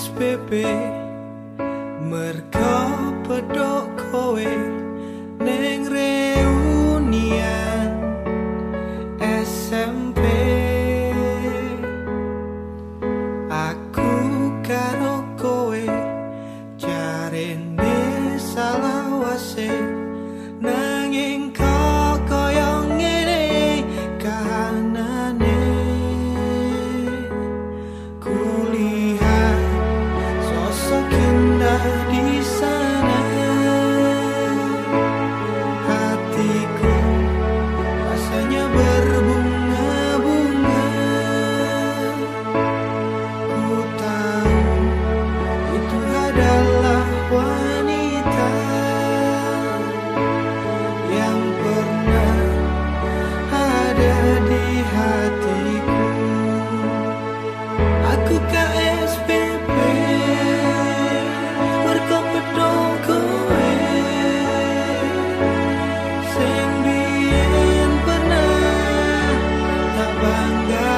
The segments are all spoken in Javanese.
SPP merga pedok kowe ning reunian SMP aku karo kowe jarene salah wasih and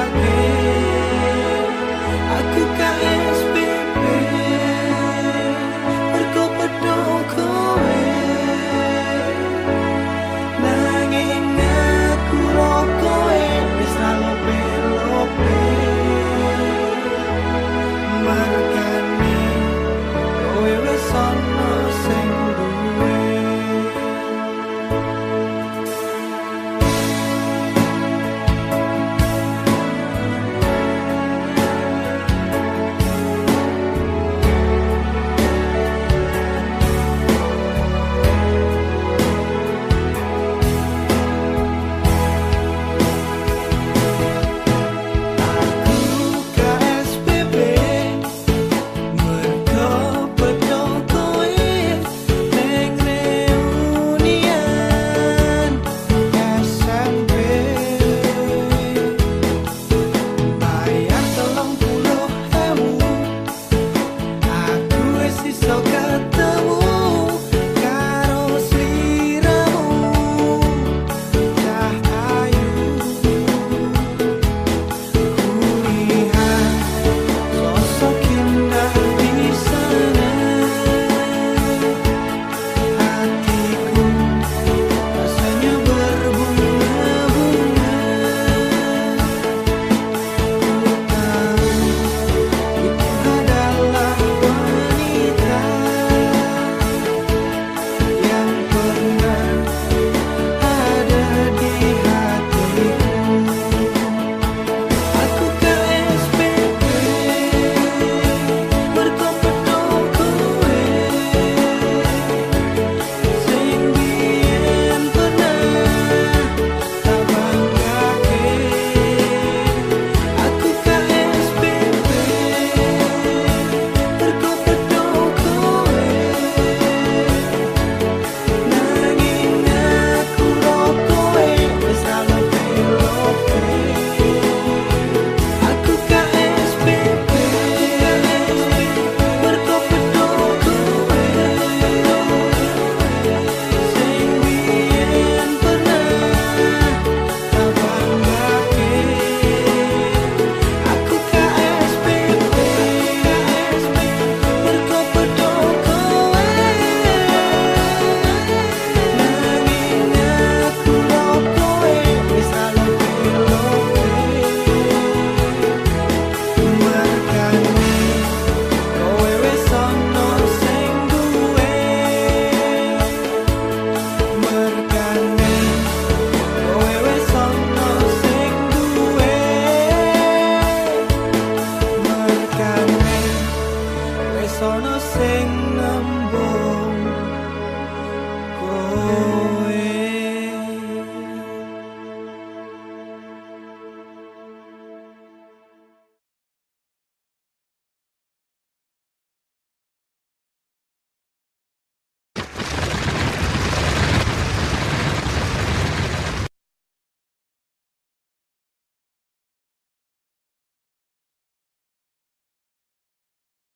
or no sing